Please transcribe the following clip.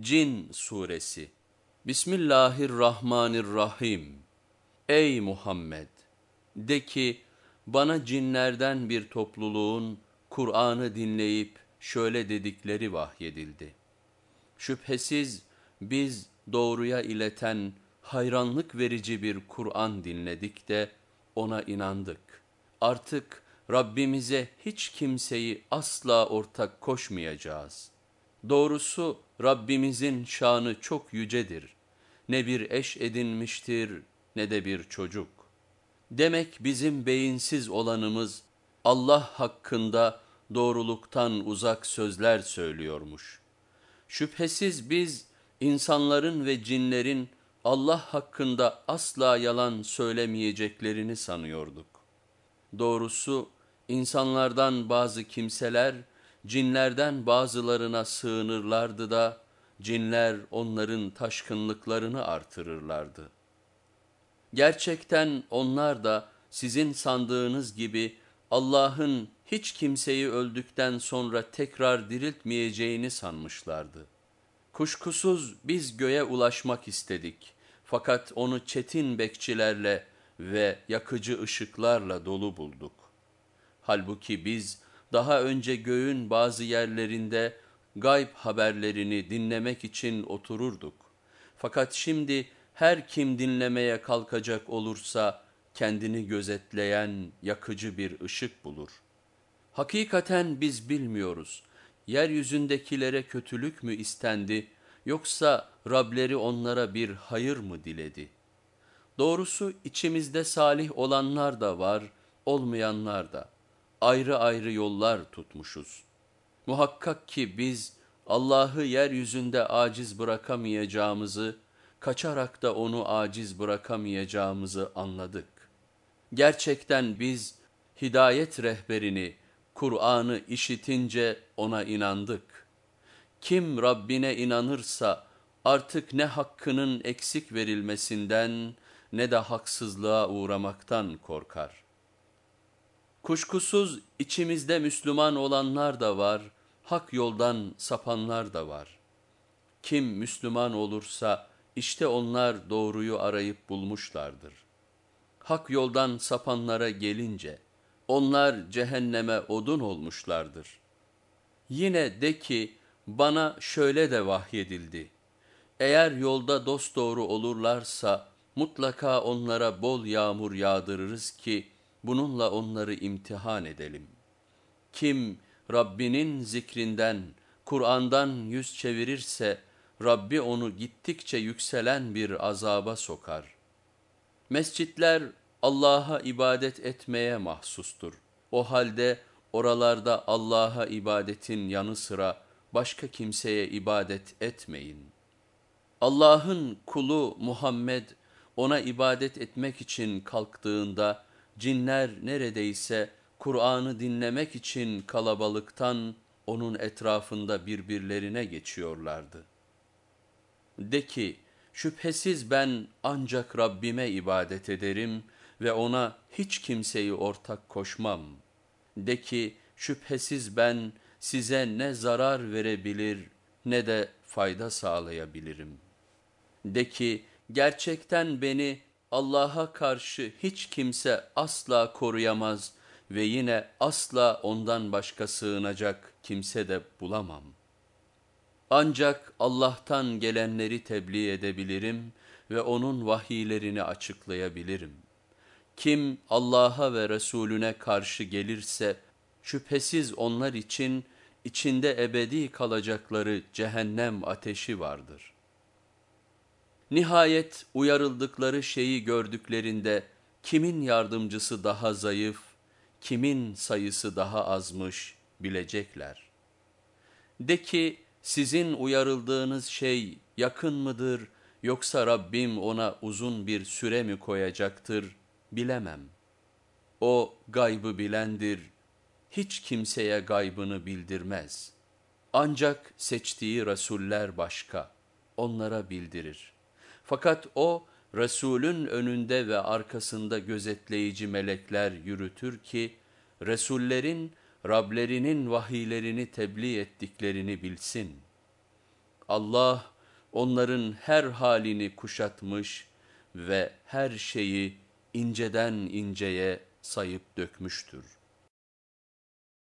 Cin Suresi Bismillahirrahmanirrahim Ey Muhammed! De ki, bana cinlerden bir topluluğun Kur'an'ı dinleyip şöyle dedikleri vahyedildi. Şüphesiz biz doğruya ileten hayranlık verici bir Kur'an dinledik de ona inandık. Artık Rabbimize hiç kimseyi asla ortak koşmayacağız.'' Doğrusu Rabbimizin şanı çok yücedir. Ne bir eş edinmiştir ne de bir çocuk. Demek bizim beyinsiz olanımız Allah hakkında doğruluktan uzak sözler söylüyormuş. Şüphesiz biz insanların ve cinlerin Allah hakkında asla yalan söylemeyeceklerini sanıyorduk. Doğrusu insanlardan bazı kimseler, cinlerden bazılarına sığınırlardı da cinler onların taşkınlıklarını artırırlardı. Gerçekten onlar da sizin sandığınız gibi Allah'ın hiç kimseyi öldükten sonra tekrar diriltmeyeceğini sanmışlardı. Kuşkusuz biz göğe ulaşmak istedik fakat onu çetin bekçilerle ve yakıcı ışıklarla dolu bulduk. Halbuki biz daha önce göğün bazı yerlerinde gayb haberlerini dinlemek için otururduk. Fakat şimdi her kim dinlemeye kalkacak olursa kendini gözetleyen yakıcı bir ışık bulur. Hakikaten biz bilmiyoruz. Yeryüzündekilere kötülük mü istendi yoksa Rableri onlara bir hayır mı diledi? Doğrusu içimizde salih olanlar da var, olmayanlar da ayrı ayrı yollar tutmuşuz. Muhakkak ki biz Allah'ı yeryüzünde aciz bırakamayacağımızı, kaçarak da onu aciz bırakamayacağımızı anladık. Gerçekten biz hidayet rehberini, Kur'an'ı işitince ona inandık. Kim Rabbine inanırsa artık ne hakkının eksik verilmesinden ne de haksızlığa uğramaktan korkar.'' Kuşkusuz içimizde Müslüman olanlar da var, hak yoldan sapanlar da var. Kim Müslüman olursa işte onlar doğruyu arayıp bulmuşlardır. Hak yoldan sapanlara gelince onlar cehenneme odun olmuşlardır. Yine de ki bana şöyle de vahyedildi. Eğer yolda dosdoğru olurlarsa mutlaka onlara bol yağmur yağdırırız ki, bununla onları imtihan edelim. Kim Rabbinin zikrinden, Kur'an'dan yüz çevirirse, Rabbi onu gittikçe yükselen bir azaba sokar. Mescitler Allah'a ibadet etmeye mahsustur. O halde oralarda Allah'a ibadetin yanı sıra başka kimseye ibadet etmeyin. Allah'ın kulu Muhammed ona ibadet etmek için kalktığında, Cinler neredeyse Kur'an'ı dinlemek için kalabalıktan onun etrafında birbirlerine geçiyorlardı. De ki, şüphesiz ben ancak Rabbime ibadet ederim ve ona hiç kimseyi ortak koşmam. De ki, şüphesiz ben size ne zarar verebilir ne de fayda sağlayabilirim. De ki, gerçekten beni Allah'a karşı hiç kimse asla koruyamaz ve yine asla ondan başka sığınacak kimse de bulamam. Ancak Allah'tan gelenleri tebliğ edebilirim ve onun vahiylerini açıklayabilirim. Kim Allah'a ve Resulüne karşı gelirse şüphesiz onlar için içinde ebedi kalacakları cehennem ateşi vardır.'' Nihayet uyarıldıkları şeyi gördüklerinde kimin yardımcısı daha zayıf, kimin sayısı daha azmış bilecekler. De ki sizin uyarıldığınız şey yakın mıdır yoksa Rabbim ona uzun bir süre mi koyacaktır bilemem. O gaybı bilendir, hiç kimseye gaybını bildirmez. Ancak seçtiği rasuller başka, onlara bildirir.'' Fakat o Resulün önünde ve arkasında gözetleyici melekler yürütür ki Resullerin Rablerinin vahiylerini tebliğ ettiklerini bilsin. Allah onların her halini kuşatmış ve her şeyi inceden inceye sayıp dökmüştür.